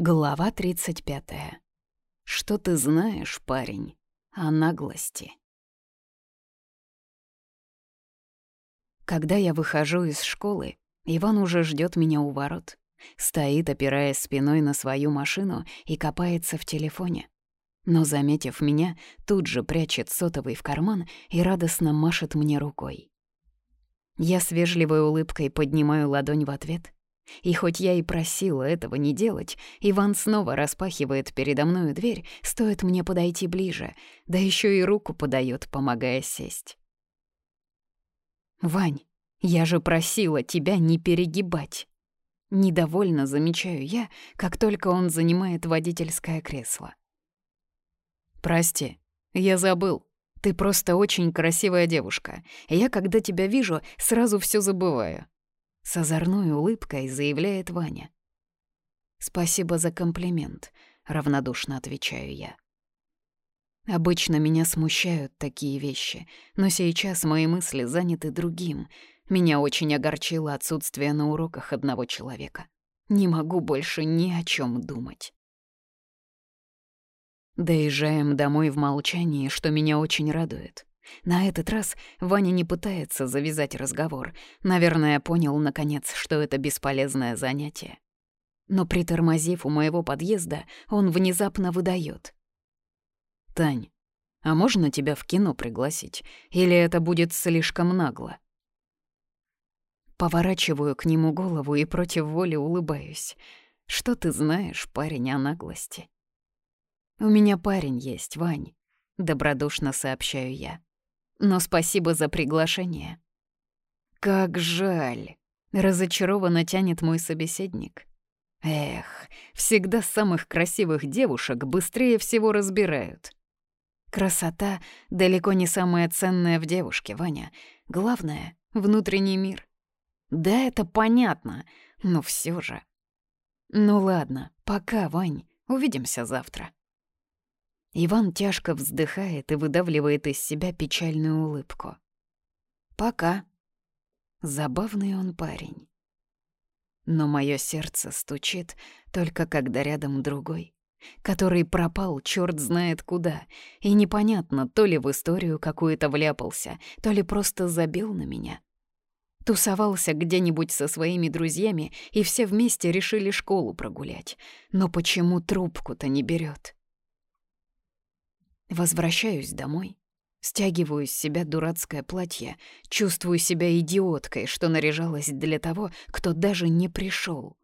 Глава 35. Что ты знаешь, парень, о наглости? Когда я выхожу из школы, Иван уже ждет меня у ворот. Стоит, опираясь спиной на свою машину и копается в телефоне. Но, заметив меня, тут же прячет сотовый в карман и радостно машет мне рукой. Я с вежливой улыбкой поднимаю ладонь в ответ — и хоть я и просила этого не делать, Иван снова распахивает передо мною дверь, стоит мне подойти ближе, да еще и руку подает, помогая сесть. «Вань, я же просила тебя не перегибать!» Недовольно замечаю я, как только он занимает водительское кресло. «Прости, я забыл. Ты просто очень красивая девушка. Я, когда тебя вижу, сразу все забываю. С озорной улыбкой заявляет Ваня. «Спасибо за комплимент», — равнодушно отвечаю я. Обычно меня смущают такие вещи, но сейчас мои мысли заняты другим. Меня очень огорчило отсутствие на уроках одного человека. Не могу больше ни о чем думать. Доезжаем домой в молчании, что меня очень радует. На этот раз Ваня не пытается завязать разговор. Наверное, понял, наконец, что это бесполезное занятие. Но притормозив у моего подъезда, он внезапно выдает. «Тань, а можно тебя в кино пригласить? Или это будет слишком нагло?» Поворачиваю к нему голову и против воли улыбаюсь. «Что ты знаешь, парень, о наглости?» «У меня парень есть, Вань», — добродушно сообщаю я но спасибо за приглашение». «Как жаль!» — разочарованно тянет мой собеседник. «Эх, всегда самых красивых девушек быстрее всего разбирают». Красота — далеко не самое ценное в девушке, Ваня. Главное — внутренний мир. Да, это понятно, но все же. Ну ладно, пока, Вань, увидимся завтра. Иван тяжко вздыхает и выдавливает из себя печальную улыбку. «Пока». Забавный он парень. Но мое сердце стучит только когда рядом другой, который пропал черт знает куда, и непонятно, то ли в историю какую-то вляпался, то ли просто забил на меня. Тусовался где-нибудь со своими друзьями, и все вместе решили школу прогулять. Но почему трубку-то не берет? Возвращаюсь домой. Стягиваю с себя дурацкое платье, чувствую себя идиоткой, что наряжалась для того, кто даже не пришел.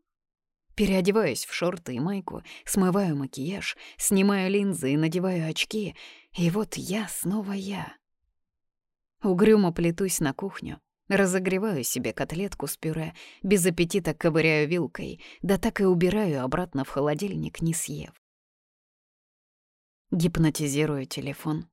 Переодеваюсь в шорты и майку, смываю макияж, снимаю линзы и надеваю очки, и вот я снова я. Угрюмо плетусь на кухню, разогреваю себе котлетку с пюре, без аппетита ковыряю вилкой, да так и убираю обратно в холодильник, не съев. Гипнотизирую телефон.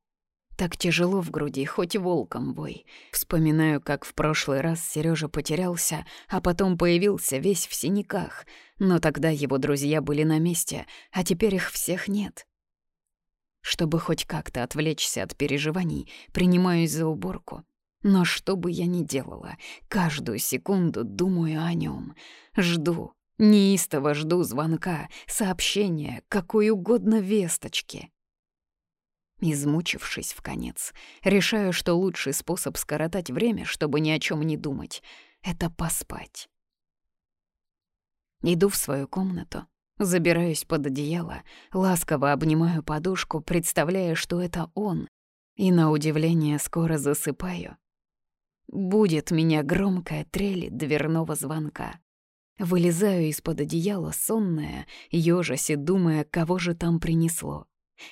Так тяжело в груди, хоть волком бой. Вспоминаю, как в прошлый раз Сережа потерялся, а потом появился весь в синяках. Но тогда его друзья были на месте, а теперь их всех нет. Чтобы хоть как-то отвлечься от переживаний, принимаюсь за уборку. Но что бы я ни делала, каждую секунду думаю о нем. Жду, неистово жду звонка, сообщения, какой угодно весточки. Измучившись в конец, решаю, что лучший способ скоротать время, чтобы ни о чем не думать, — это поспать. Иду в свою комнату, забираюсь под одеяло, ласково обнимаю подушку, представляя, что это он, и на удивление скоро засыпаю. Будет меня громкая трель дверного звонка. Вылезаю из-под одеяла сонная, ёжась и думая, кого же там принесло.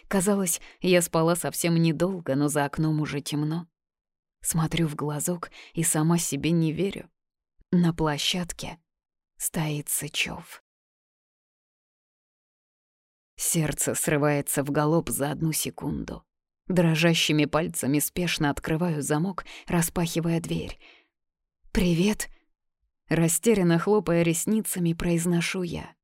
Казалось, я спала совсем недолго, но за окном уже темно. Смотрю в глазок и сама себе не верю. На площадке стоит Сычёв. Сердце срывается в галоп за одну секунду. Дрожащими пальцами спешно открываю замок, распахивая дверь. «Привет!» Растерянно хлопая ресницами, произношу я.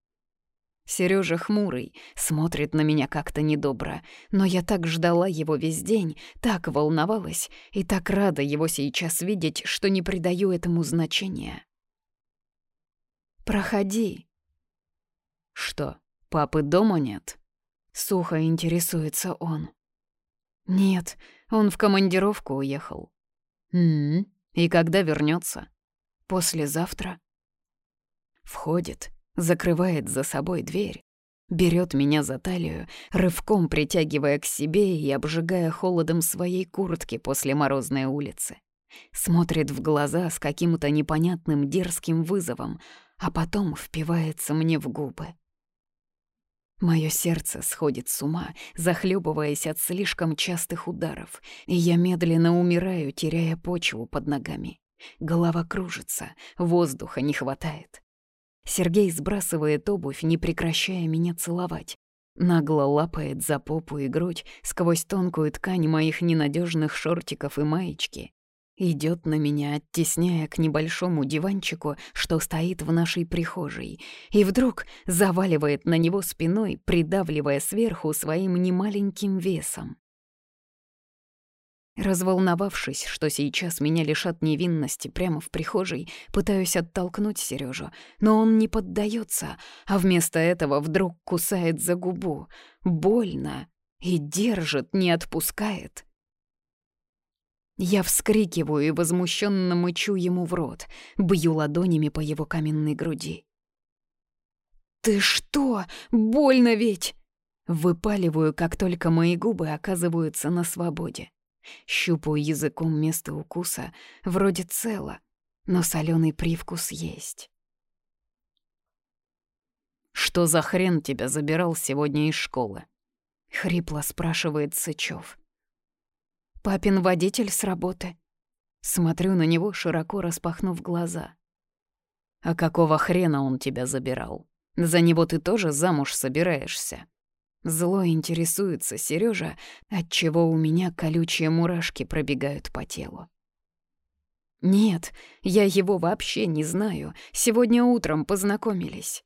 Сережа хмурый, смотрит на меня как-то недобро, но я так ждала его весь день, так волновалась и так рада его сейчас видеть, что не придаю этому значения. «Проходи». «Что, Папы дома нет?» Сухо интересуется он. «Нет, он в командировку уехал». «М-м, и когда вернется? «Послезавтра». Входит, закрывает за собой дверь, берет меня за талию, рывком притягивая к себе и обжигая холодом своей куртки после морозной улицы. Смотрит в глаза с каким-то непонятным дерзким вызовом, а потом впивается мне в губы. Моё сердце сходит с ума, захлебываясь от слишком частых ударов, и я медленно умираю, теряя почву под ногами. Голова кружится, воздуха не хватает. Сергей сбрасывает обувь, не прекращая меня целовать. Нагло лапает за попу и грудь сквозь тонкую ткань моих ненадежных шортиков и маечки. Идет на меня, оттесняя к небольшому диванчику, что стоит в нашей прихожей, и вдруг заваливает на него спиной, придавливая сверху своим немаленьким весом. Разволновавшись, что сейчас меня лишат невинности прямо в прихожей, пытаюсь оттолкнуть Сережу, но он не поддается, а вместо этого вдруг кусает за губу. Больно. И держит, не отпускает. Я вскрикиваю и возмущенно мычу ему в рот, бью ладонями по его каменной груди. «Ты что? Больно ведь!» Выпаливаю, как только мои губы оказываются на свободе. Щупаю языком место укуса, вроде цело, но соленый привкус есть. «Что за хрен тебя забирал сегодня из школы?» — хрипло спрашивает Сычев. «Папин водитель с работы». Смотрю на него, широко распахнув глаза. «А какого хрена он тебя забирал? За него ты тоже замуж собираешься?» Зло интересуется Сережа, отчего у меня колючие мурашки пробегают по телу. «Нет, я его вообще не знаю. Сегодня утром познакомились».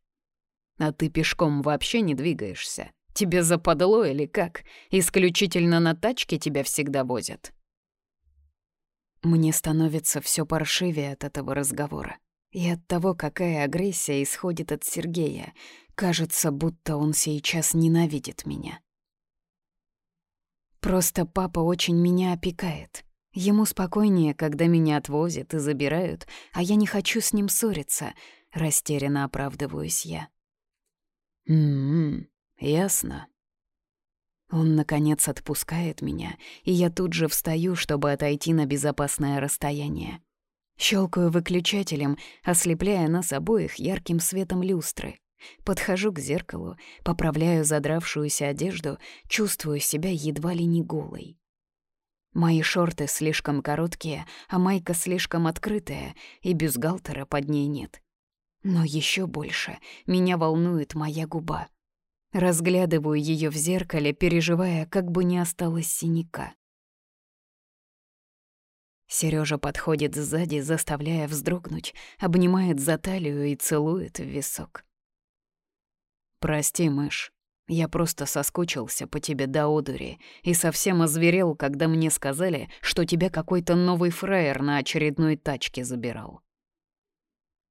«А ты пешком вообще не двигаешься? Тебе западло или как? Исключительно на тачке тебя всегда возят?» Мне становится все паршивее от этого разговора. И от того, какая агрессия исходит от Сергея, кажется, будто он сейчас ненавидит меня. Просто папа очень меня опекает. Ему спокойнее, когда меня отвозят и забирают, а я не хочу с ним ссориться, растерянно оправдываюсь я. «М-м, ясно». Он, наконец, отпускает меня, и я тут же встаю, чтобы отойти на безопасное расстояние. Щелкаю выключателем, ослепляя нас обоих ярким светом люстры. Подхожу к зеркалу, поправляю задравшуюся одежду, чувствую себя едва ли не голой. Мои шорты слишком короткие, а майка слишком открытая, и бюстгальтера под ней нет. Но еще больше меня волнует моя губа. Разглядываю ее в зеркале, переживая, как бы не осталось синяка. Сережа подходит сзади, заставляя вздрогнуть, обнимает за талию и целует в висок. «Прости, мышь, я просто соскучился по тебе до одури и совсем озверел, когда мне сказали, что тебя какой-то новый фраер на очередной тачке забирал».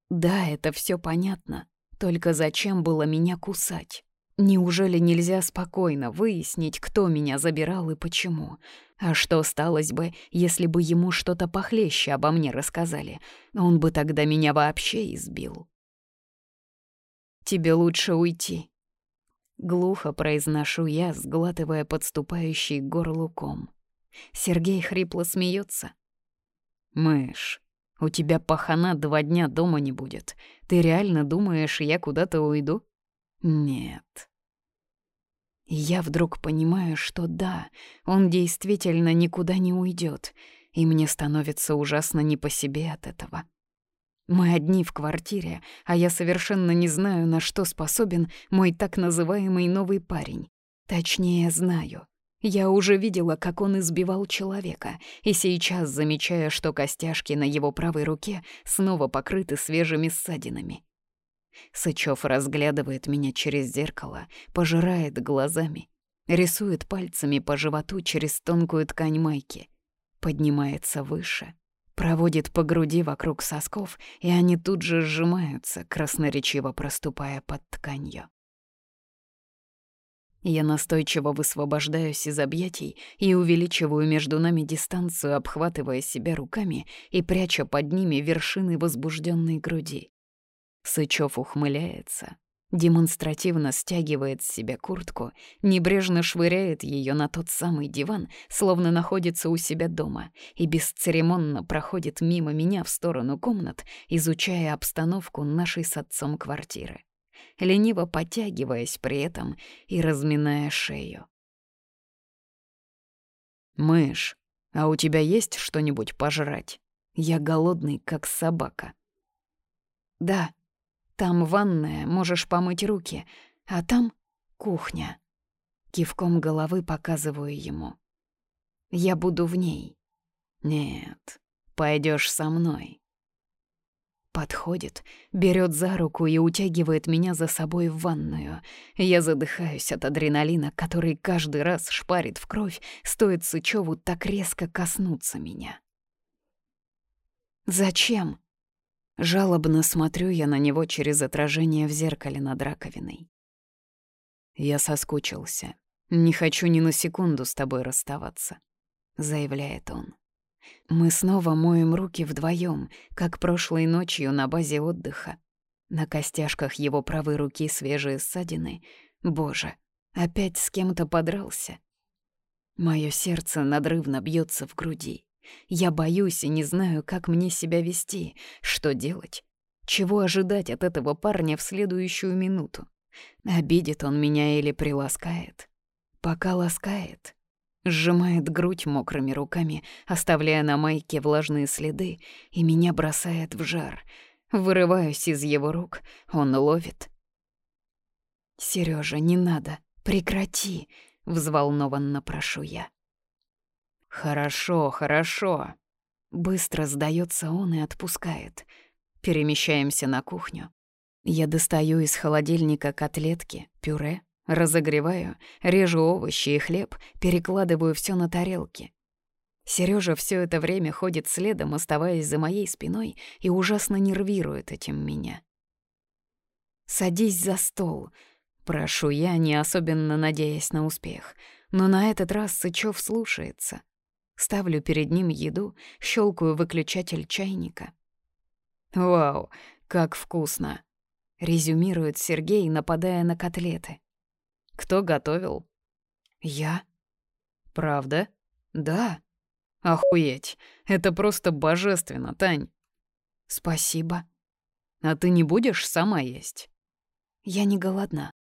«Да, это все понятно, только зачем было меня кусать?» Неужели нельзя спокойно выяснить, кто меня забирал и почему? А что сталось бы, если бы ему что-то похлеще обо мне рассказали? Он бы тогда меня вообще избил. «Тебе лучше уйти», — глухо произношу я, сглатывая подступающий горлуком. Сергей хрипло смеется. «Мышь, у тебя пахана два дня дома не будет. Ты реально думаешь, я куда-то уйду?» «Нет». Я вдруг понимаю, что да, он действительно никуда не уйдет, и мне становится ужасно не по себе от этого. Мы одни в квартире, а я совершенно не знаю, на что способен мой так называемый новый парень. Точнее, знаю. Я уже видела, как он избивал человека, и сейчас замечаю, что костяшки на его правой руке снова покрыты свежими ссадинами. Сычев разглядывает меня через зеркало, пожирает глазами, рисует пальцами по животу через тонкую ткань майки, поднимается выше, проводит по груди вокруг сосков, и они тут же сжимаются, красноречиво проступая под тканью. Я настойчиво высвобождаюсь из объятий и увеличиваю между нами дистанцию, обхватывая себя руками и пряча под ними вершины возбужденной груди. Сычев ухмыляется, демонстративно стягивает с себя куртку, небрежно швыряет ее на тот самый диван, словно находится у себя дома, и бесцеремонно проходит мимо меня в сторону комнат, изучая обстановку нашей с отцом квартиры лениво потягиваясь при этом и разминая шею. «Мышь, а у тебя есть что-нибудь пожрать? Я голодный, как собака». «Да, там ванная, можешь помыть руки, а там кухня». Кивком головы показываю ему. «Я буду в ней». «Нет, пойдешь со мной». Подходит, берет за руку и утягивает меня за собой в ванную. Я задыхаюсь от адреналина, который каждый раз шпарит в кровь, стоит Сычеву так резко коснуться меня. «Зачем?» Жалобно смотрю я на него через отражение в зеркале над раковиной. «Я соскучился. Не хочу ни на секунду с тобой расставаться», — заявляет он. Мы снова моем руки вдвоем, как прошлой ночью на базе отдыха. На костяшках его правой руки свежие ссадины. Боже, опять с кем-то подрался. Моё сердце надрывно бьется в груди. Я боюсь и не знаю, как мне себя вести, что делать. Чего ожидать от этого парня в следующую минуту? Обидит он меня или приласкает? Пока ласкает, Сжимает грудь мокрыми руками, оставляя на майке влажные следы, и меня бросает в жар. Вырываюсь из его рук, он ловит. «Серёжа, не надо, прекрати!» — взволнованно прошу я. «Хорошо, хорошо!» Быстро сдается он и отпускает. Перемещаемся на кухню. Я достаю из холодильника котлетки, пюре, Разогреваю, режу овощи и хлеб, перекладываю все на тарелки. Сережа все это время ходит следом, оставаясь за моей спиной, и ужасно нервирует этим меня. «Садись за стол», — прошу я, не особенно надеясь на успех. Но на этот раз Сычев слушается. Ставлю перед ним еду, щелкаю выключатель чайника. «Вау, как вкусно!» — резюмирует Сергей, нападая на котлеты. Кто готовил? Я. Правда? Да. Охуеть. Это просто божественно, Тань. Спасибо. А ты не будешь сама есть? Я не голодна.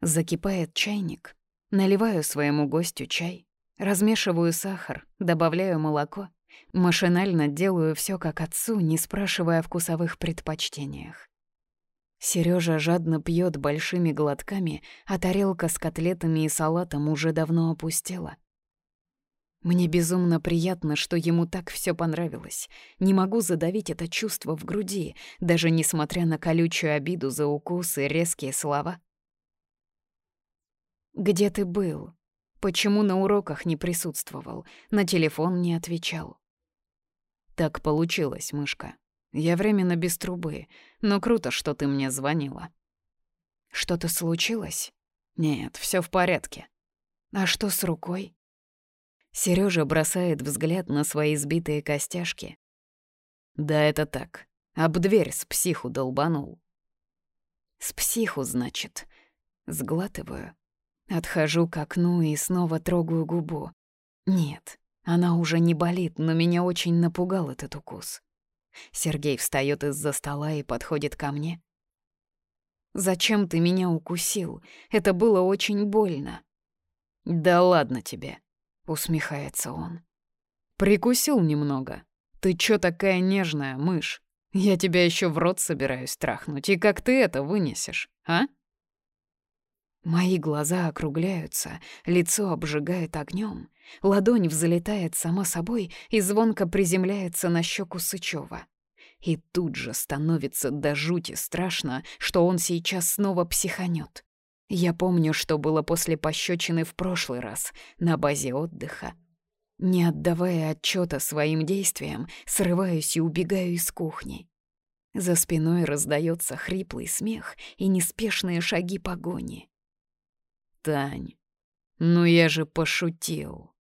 Закипает чайник. Наливаю своему гостю чай. Размешиваю сахар, добавляю молоко. Машинально делаю все как отцу, не спрашивая о вкусовых предпочтениях. Сережа жадно пьет большими глотками, а тарелка с котлетами и салатом уже давно опустела. Мне безумно приятно, что ему так все понравилось. Не могу задавить это чувство в груди, даже несмотря на колючую обиду за укусы и резкие слова. «Где ты был? Почему на уроках не присутствовал? На телефон не отвечал?» «Так получилось, мышка. Я временно без трубы, но круто, что ты мне звонила. Что-то случилось? Нет, все в порядке. А что с рукой? Сережа бросает взгляд на свои сбитые костяшки. Да это так. Об дверь с психу долбанул. С психу, значит. Сглатываю. Отхожу к окну и снова трогаю губу. Нет, она уже не болит, но меня очень напугал этот укус. Сергей встает из-за стола и подходит ко мне. «Зачем ты меня укусил? Это было очень больно». «Да ладно тебе», — усмехается он. «Прикусил немного. Ты чё такая нежная, мышь? Я тебя еще в рот собираюсь трахнуть, и как ты это вынесешь, а?» Мои глаза округляются, лицо обжигает огнем, ладонь взлетает сама собой и звонко приземляется на щеку Сычева. И тут же становится до жути страшно, что он сейчас снова психанет. Я помню, что было после пощечины в прошлый раз на базе отдыха. Не отдавая отчета своим действиям, срываюсь и убегаю из кухни. За спиной раздается хриплый смех и неспешные шаги погони. «Тань, ну я же пошутил!»